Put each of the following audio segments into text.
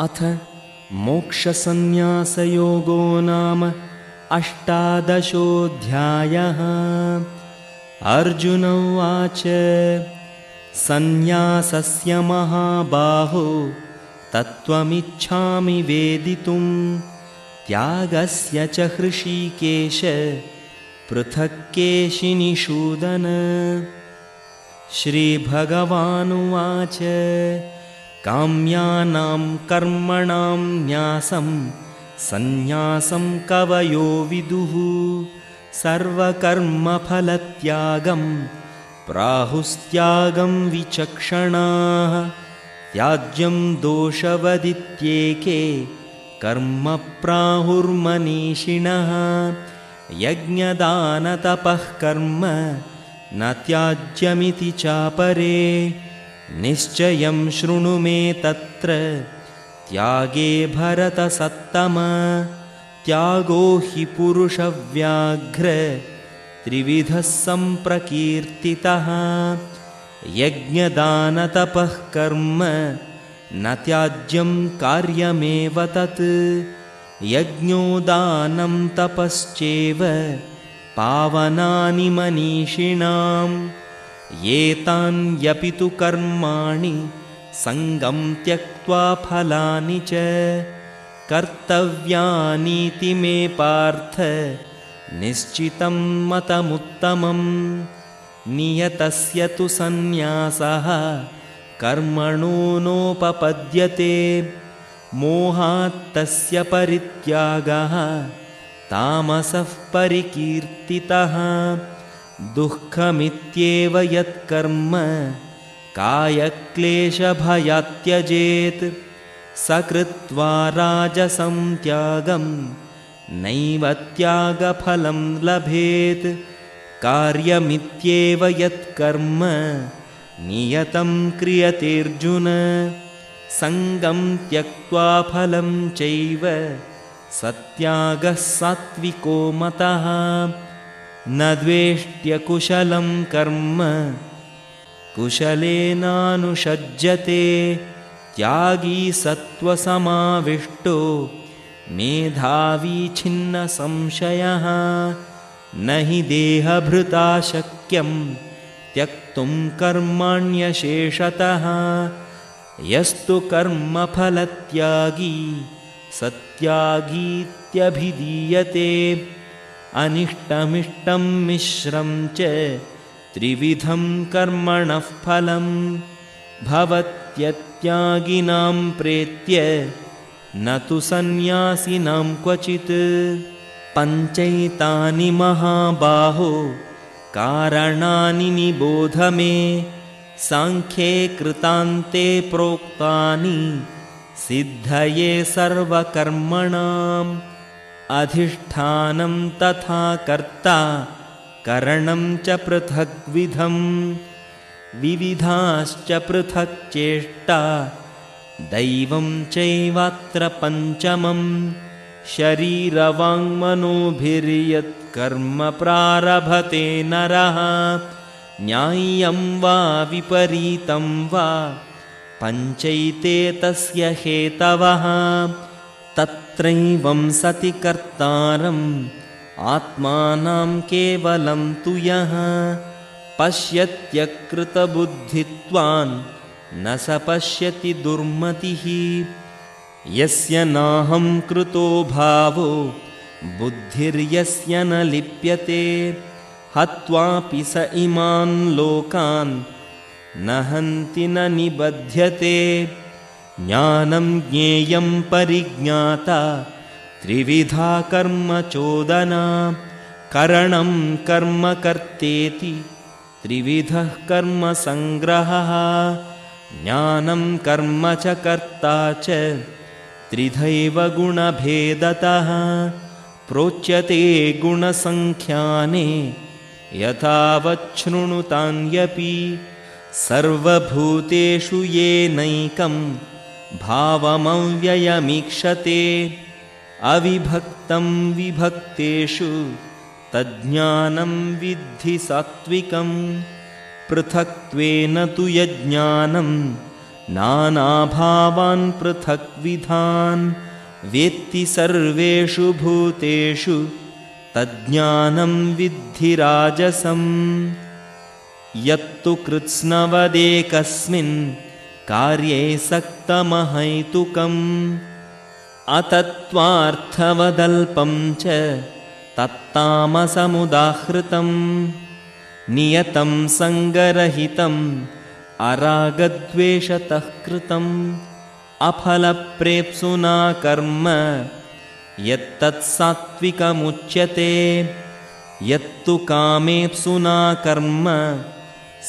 अथ मोक्षसन्न्यासयोगो नाम अष्टादशोऽध्यायः। अर्जुन उवाच सन्न्यासस्य महाबाहो तत्त्वमिच्छामि वेदितुं। त्यागस्य च हृषीकेश पृथक् केशिनिषूदन श्रीभगवानुवाच काम्यानां कर्मणां न्यासं सन्न्यासं कवयो विदुः। सर्वकर्मफलत्यागं प्राहुस्त्यागं विचक्षणाः। त्याज्यं दोषवदित्येके कर्म प्राहुर्मनीषिणः यज्ञदानतपः कर्म न त्याज्यमिति चापरे निश्चयं शृणु मे तत्र। त्यागे भरतसत्तम। त्यागो हि पुरुषव्याघ्र। त्रिविधः सम्प्रकीर्तितः। यज्ञदानतपः कर्म। न त्याज्यं कार्यमेव तत्। यज्ञोदानं तपश्चेव। पावनानि मनीषिणाम् एतान्यपि तु कर्माणि सङ्गं त्यक्त्वा फलानि च। कर्तव्यानीति मे पार्थ निश्चितं मतमुत्तमं नियतस्य तु सन्न्यासः कर्मणो नोपपद्यते। मोहात्तस्य परित्यागः तामसः परिकीर्तितः दुःखमित्येव यत्कर्म कायक्लेशभयात् त्यजेत् सकृत्वा राजसं त्यागं नैव त्यागफलं लभेत्। कार्यमित्येव यत्कर्म नियतं क्रियतेऽर्जुन। सङ्गं त्यक्त्वा फलं चैव सत्यागः सात्विको मतः न द्वेष्ट्यकुशलं कर्म। कुशलेनानुषज्यते। त्यागी सत्त्वसमाविष्टो। मेधावी छिन्नसंशयः न हि देहभृता शक्यं त्यक्तुं कर्माण्यशेषतः। यस्तु कर्मफलत्यागी। सत्यागीत्यभिधीयते अनिष्टमिष्टं मिश्रं च त्रिविधं कर्मणः फलं भवत्यत्यागिनां प्रेत्य न तु सन्न्यासिनां क्वचित्। पञ्चैतानि महाबाहो कारणानि निबोध मे साङ्ख्ये कृतान्ते प्रोक्तानि सिद्धये सर्वकर्मणाम् अधिष्ठानं तथा कर्ता करणं च पृथग्विधं विविधाश्च पृथक् चेष्टा दैवं चैवात्र पञ्चमं शरीरवाङ्मनोभिर्यत्कर्म प्रारभते नरः न्याय्यं वा विपरीतं वा पञ्चैते तस्य हेतवः तत्रैवं सति कर्तारम् आत्मानं केवलं तु यः। पश्यत्यकृतबुद्धित्वान् न स पश्यति दुर्मतिः। यस्य नाहं कृतो भावो बुद्धिर्यस्य न लिप्यते। हत्वापि स इमान् लोकान् न हन्ति न निबध्यते ज्ञानं ज्ञेयं परिज्ञाता त्रिविधा कर्मचोदना करणं कर्म कर्तेति त्रिविधः कर्मसङ्ग्रहः ज्ञानं कर्म च कर्ता च त्रिधैव गुणभेदतः प्रोच्यते गुणसङ्ख्याने यथावच्छृणुतान्यपि सर्वभूतेषु येनैकम् भावमव्ययमीक्षते। अविभक्तं विभक्तेषु तज्ज्ञानं विद्धि सात्विकं पृथक्त्वेन तु यज्ञानं नानाभावान् पृथक्विधान्। वेत्ति सर्वेषु भूतेषु तज्ज्ञानं विद्धिराजसम्। यत्तु कृत्स्नवदेकस्मिन् कार्ये सक्तमहैतुकम्। अतत्त्वार्थवदल्पं च तत्तामसमुदाहृतं नियतं सङ्गरहितम् अरागद्वेषतः कृतम्। अफलप्रेप्सुना कर्म यत्तत्सात्विकमुच्यते यत्तु कामेप्सुना कर्म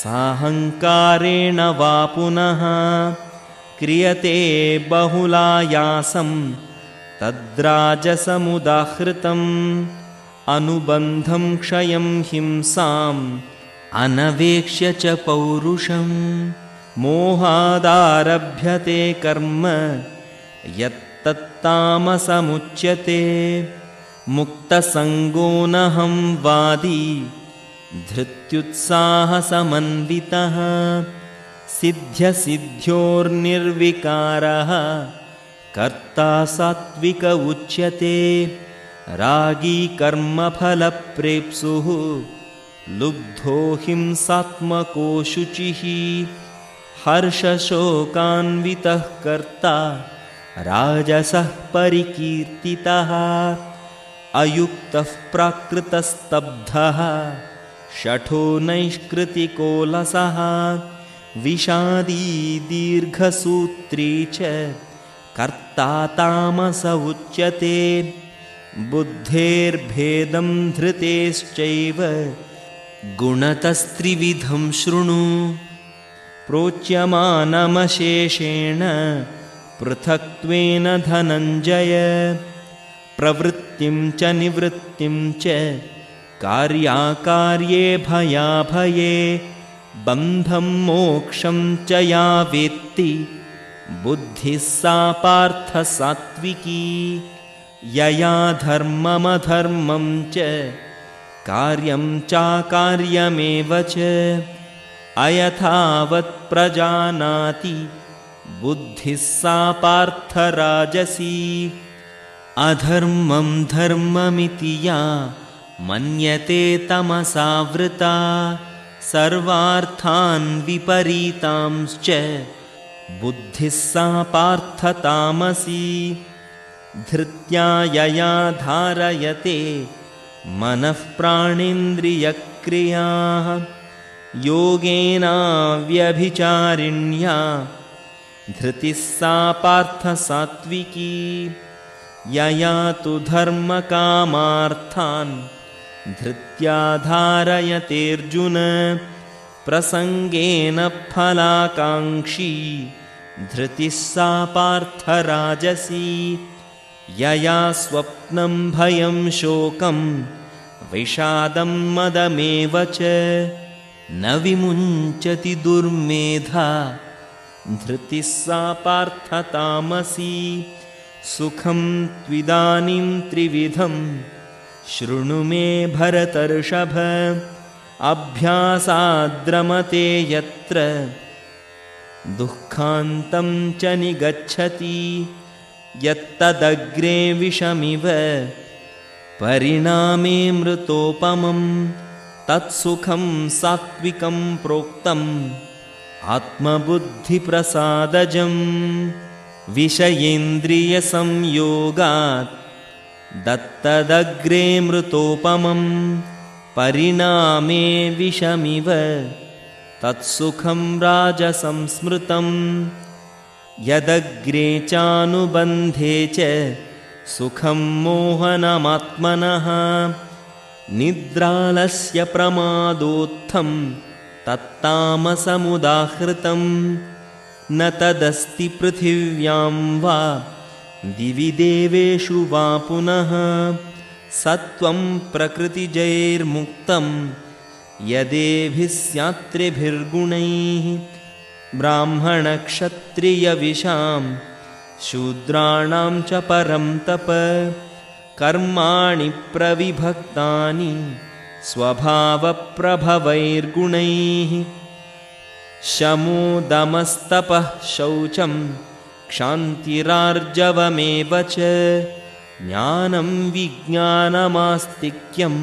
साहङ्कारेण वा पुनः क्रियते बहुलायासं तद्राजसमुदाहृतम् अनुबन्धं क्षयं हिंसाम् अनवेक्ष्य च पौरुषम् मोहादारभ्यते कर्म यत्तत्तामसमुच्यते मुक्तसङ्गोऽनहं वादी धृत्युत्साहसमन्वितः सिद्ध्यसिद्ध्योर्निर्विकारः। कर्ता सात्विक उच्यते रागी कर्मफलप्रेप्सुः लुब्धो हिंसात्मको शुचिः हर्षशोकान्वितः कर्ता राजसः परिकीर्तितः अयुक्तः प्राकृतस्तब्धः षठो नैष्कृतिकोलसः विषादी दीर्घसूत्री च कर्ता तामस उच्यते बुद्धेर्भेदं धृतेश्चैव गुणतस्त्रिविधं शृणु। प्रोच्यमानमशेषेण पृथक्त्वेन धनञ्जय प्रवृत्तिं च निवृत्तिं च कार्याकार्ये भयाभये बन्धं मोक्षं च या वेत्ति। बुद्धिः सा पार्थसात्विकी यया धर्ममधर्मं च कार्यं चाकार्यमेव च। अयथावत् प्रजानाति बुद्धिः सा पार्थराजसी। अधर्मं धर्ममिति या मन्यते तमसावृता सर्वार्थान् विपरीतांश्च बुद्धिः सा पार्थतामसी। धृत्या यया धारयते मनःप्राणेन्द्रियक्रियाः योगेनाव्यभिचारिण्या धृतिः सा पार्थसात्विकी। यया तु धर्मकामार्थान् धृत्या धारयतेऽर्जुन प्रसङ्गेन फलाकाङ्क्षी धृतिः सा पार्थराजसी। यया स्वप्नं भयं शोकं विषादं मदमेव च। न विमुञ्चति दुर्मेधा धृतिः सा पार्थतामसी। सुखं त्विदानीं त्रिविधम् शृणु मे भरतर्षभ। अभ्यासाद्रमते यत्र दुःखान्तं च निगच्छति। यत्तदग्रे विषमिव। परिणामे मृतोपमं तत्सुखं सात्विकं प्रोक्तम्। आत्मबुद्धिप्रसादजम्। विषयेन्द्रियसंयोगात् दत्तदग्रे मृतोपमं परिणामे विषमिव तत्सुखं राजसंस्मृतम् यदग्रे चानुबन्धे च सुखं मोहनमात्मनः निद्रालस्य प्रमादोत्थं तत्तामसमुदाहृतं न तदस्ति पृथिव्यां वा दिवि देवेषु वा पुनः सत्वं प्रकृतिजैर्मुक्तं यदेभिः स्यात्रिभिर्गुणैः ब्राह्मणक्षत्रियविशां शूद्राणां च परं तप कर्माणि प्रविभक्तानि स्वभावप्रभवैर्गुणैः शमोदमस्तपः शौचं क्षान्तिरार्जवमेव च। ज्ञानं विज्ञानमास्तिक्यं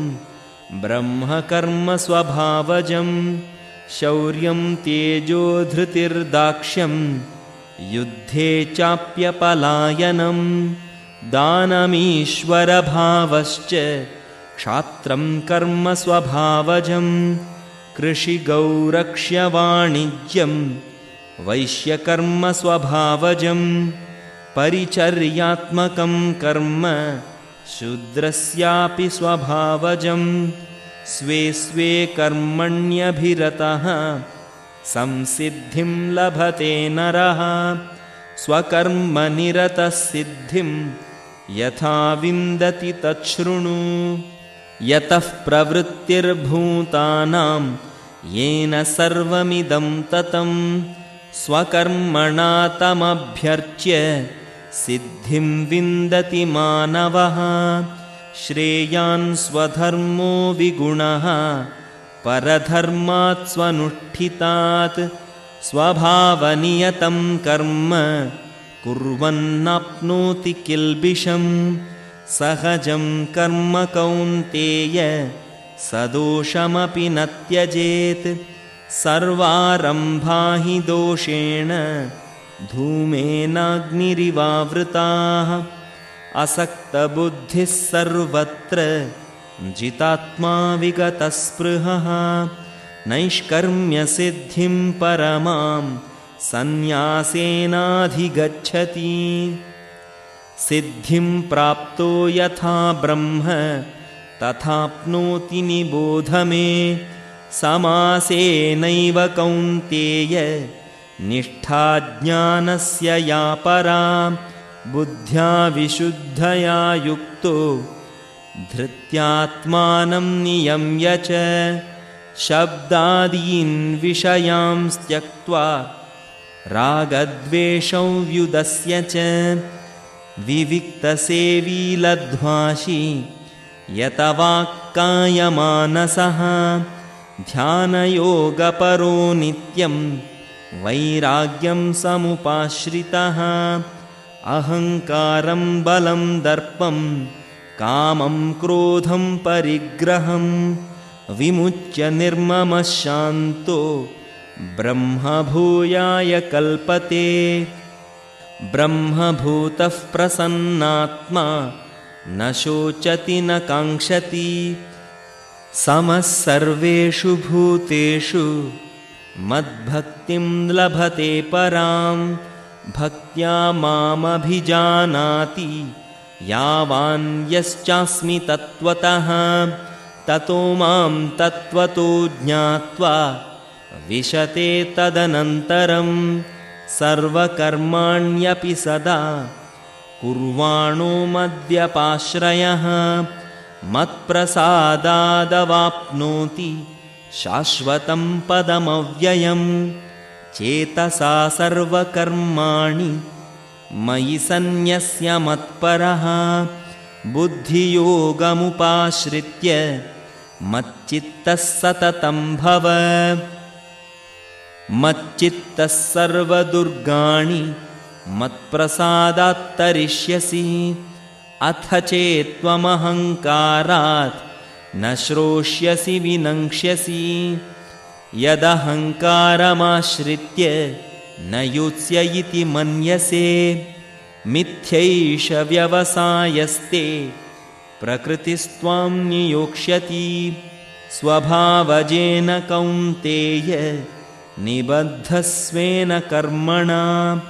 ब्रह्मकर्मस्वभावजं शौर्यं तेजोधृतिर्दाक्ष्यं युद्धे चाप्यपलायनं दानमीश्वरभावश्च क्षात्रं कर्मस्वभावजं कृषिगौरक्ष्यवाणिज्यं वैश्यकर्मस्वभावजं परिचर्यात्मकं कर्म शूद्रस्यापि स्वभावजं स्वे स्वे कर्मण्यभिरतः संसिद्धिं लभते नरः। स्वकर्मनिरतसिद्धिं यथा विन्दति तच्छृणु। यतः प्रवृत्तिर्भूतानां येन सर्वमिदं ततं स्वकर्मणा तमभ्यर्च्य सिद्धिं विन्दति मानवः। श्रेयान् स्वधर्मो विगुणः परधर्मात् स्वनुष्ठितात्। स्वभावनियतं कर्म कुर्वन्नाप्नोति किल्बिषम्। सहजं कर्म कौन्तेय सदोषमपि न त्यजेत् सर्वारम्भा हि दोषेण धूमेनाग्निरिवावृताः। असक्तबुद्धिः सर्वत्र जितात्मा विगतस्पृहः। नैष्कर्म्यसिद्धिं परमां सन्न्यासेनाधिगच्छति। सिद्धिं प्राप्तो यथा ब्रह्म तथाप्नोति निबोध मे समासेनैव कौन्तेय निष्ठाज्ञानस्य या परा बुद्ध्या विशुद्धया युक्तो धृत्यात्मानं नियम्य च शब्दादीन् विषयांस्त्यक्त्वा रागद्वेषव्युदस्य च विविक्तसेवी लध्वासि यतवाक्कायमानसः ध्यानयोगपरो नित्यं वैराग्यं समुपाश्रितः। अहङ्कारं बलं दर्पं कामं क्रोधं परिग्रहं। विमुच्य निर्ममशान्तो ब्रह्मभूयाय कल्पते। ब्रह्मभूतः प्रसन्नात्मा न शोचति न काङ्क्षति समः सर्वेषु भूतेषु मद्भक्तिं लभते परां भक्त्या मामभिजानाति यावान् यश्चास्मि तत्त्वतः ततो मां तत्त्वतो ज्ञात्वा विशते तदनन्तरम् सर्वकर्माण्यपि सदा कुर्वाणो मद्यपाश्रयः मत्प्रसादादवाप्नोति शाश्वतं पदमव्ययं चेतसा सर्वकर्माणि मयि सन्न्यस्य मत्परः बुद्धियोगमुपाश्रित्य मच्चित्तः सततं भव। मच्चित्तः सर्वदुर्गाणि मत्प्रसादात्तरिष्यसि अथ चेत्त्वमहङ्कारात् न श्रोष्यसि विनङ्क्ष्यसि। यदहङ्कारमाश्रित्य न युत्स्य इति मन्यसे। मिथ्यैष व्यवसायस्ते। प्रकृतिस्त्वां नियोक्ष्यति। स्वभावजेन कौन्तेय निबद्धस्वेन कर्मणा।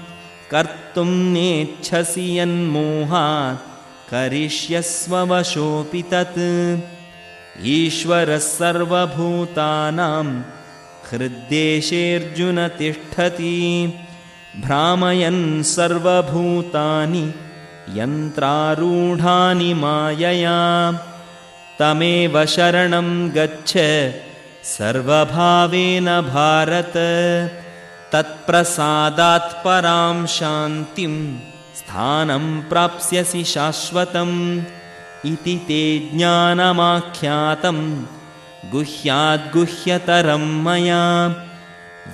कर्तुं नेच्छसि यन्मोहात् करिष्यस्ववशोऽपि तत्। ईश्वरः सर्वभूतानां हृद्देशेऽर्जुन तिष्ठति। भ्रामयन् सर्वभूतानि यन्त्रारूढानि मायया। तमेव शरणं गच्छ सर्वभावेन भारत। तत्प्रसादात् परां शान्तिं स्थानं प्राप्स्यसि शाश्वतम् इति ते ज्ञानमाख्यातं गुह्याद्गुह्यतरं मया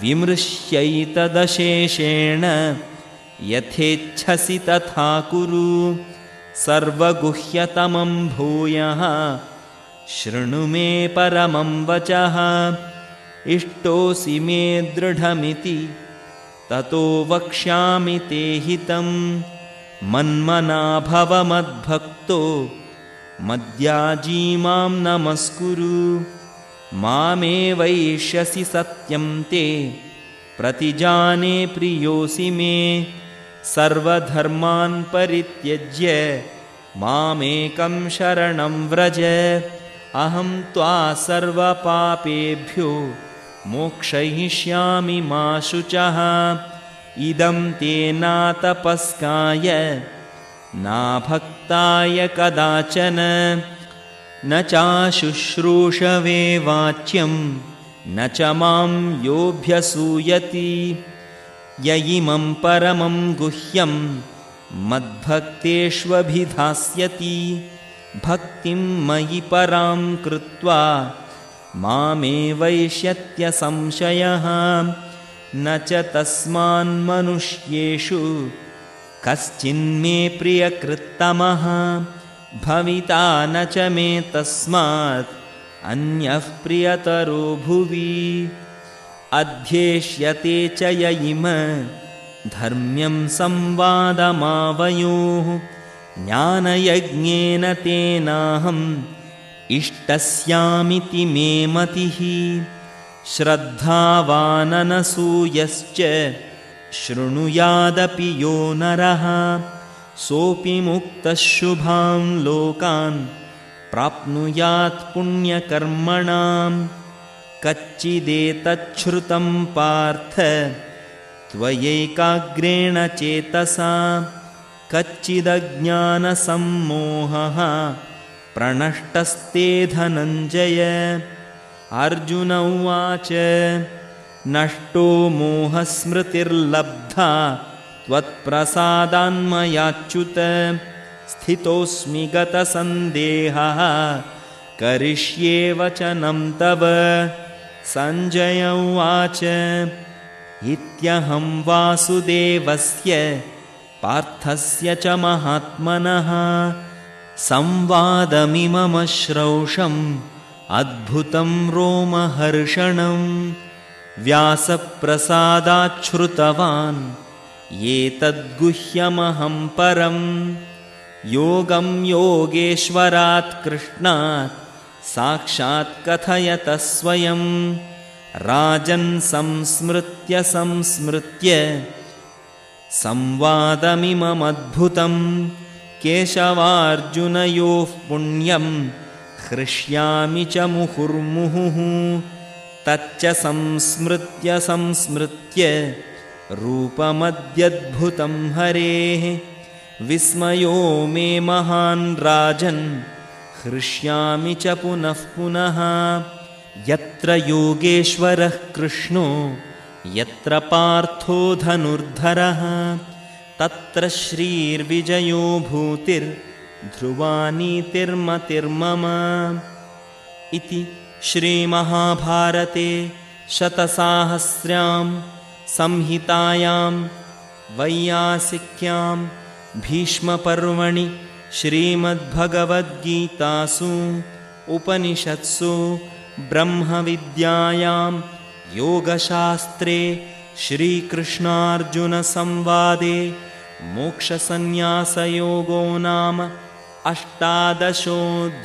विमृश्यैतदशेषेण यथेच्छसि तथा कुरु सर्वगुह्यतमं भूयः शृणु मे परमं वचः इष्टोऽसि मे दृढमिति ततो वक्ष्यामि ते हितं मन्मना भवमद्भक्तो मद्याजीमां नमस्कुरु। मामे वैष्यसि सत्यं ते। प्रतिजाने प्रियोऽसि मे। सर्वधर्मान् परित्यज्य मामेकं शरणं व्रज। अहं त्वा सर्वपापेभ्यो। मोक्षयिष्यामि मा शुचः इदं तेनातपस्काय नाभक्ताय कदाचन न चाशुश्रूषवे वाच्यं न च मां योऽभ्यसूयति य इमं परमं गुह्यं मद्भक्तेष्वभिधास्यति। भक्तिं मयि परां कृत्वा मामे वैष्यत्यसंशयः न च तस्मान्मनुष्येषु। कश्चिन्मे प्रियकृत्तमः। भविता न च मे तस्मात्। अन्यः प्रियतरो भुवि। अध्येष्यते च य इम। धर्म्यं संवादमावयोः। ज्ञानयज्ञेन तेनाहम्। इष्टस्यामिति मे मतिः श्रद्धावाननसूयश्च शृणुयादपि यो नरः। सोऽपि मुक्तः शुभां लोकान् प्राप्नुयात् पुण्यकर्मणां। कच्चिदेतच्छ्रुतं पार्थ त्वयैकाग्रेण चेतसा। कच्चिदज्ञानसम्मोहः प्रणष्टस्ते धनञ्जय अर्जुन उवाच नष्टो मोहस्मृतिर्लब्धा त्वत्प्रसादान्मयाच्युत स्थितोऽस्मि गतसन्देहः करिष्ये वचनं तव। सञ्जय उवाच इत्यहं वासुदेवस्य पार्थस्य च महात्मनः संवादमिममश्रौषम् अद्भुतं रोमहर्षणं व्यासप्रसादाच्छ्रुतवान् एतद्गुह्यमहं परं। योगं योगेश्वरात् कृष्णात् साक्षात् कथयत स्वयं। राजन् संस्मृत्य संस्मृत्य संवादमिममद्भुतं। केशवार्जुनयोः पुण्यं हृष्यामि च मुहुर्मुहुः तच्च संस्मृत्य संस्मृत्य रूपमद्यद्भुतं हरेः। विस्मयो मे महान् राजन् हृष्यामि च पुनः पुनः। यत्र योगेश्वरः कृष्णो यत्र पार्थो धनुर्धरः तत्र श्रीर्विजयो भूतिर्ध्रुवानीतिर्मतिर्मम इति श्रीमहाभारते शतसाहस्र्यां संहितायां वैयासिक्यां भीष्मपर्वणि श्रीमद्भगवद्गीतासु उपनिषत्सु ब्रह्मविद्यायां योगशास्त्रे श्रीकृष्णार्जुनसंवादे मोक्षसन्न्यासयोगो नाम अष्टादशोऽध्यायः